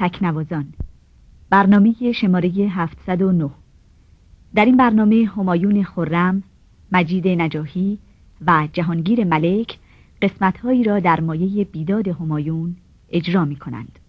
تکنوازان برنامه شماره 709 در این برنامه همایون خرم، مجید نجاهی و جهانگیر ملک قسمتهایی را در مایه بیداد همایون اجرا می کنند.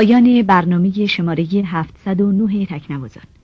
پایان برنامه شماره 709 تکنوازان.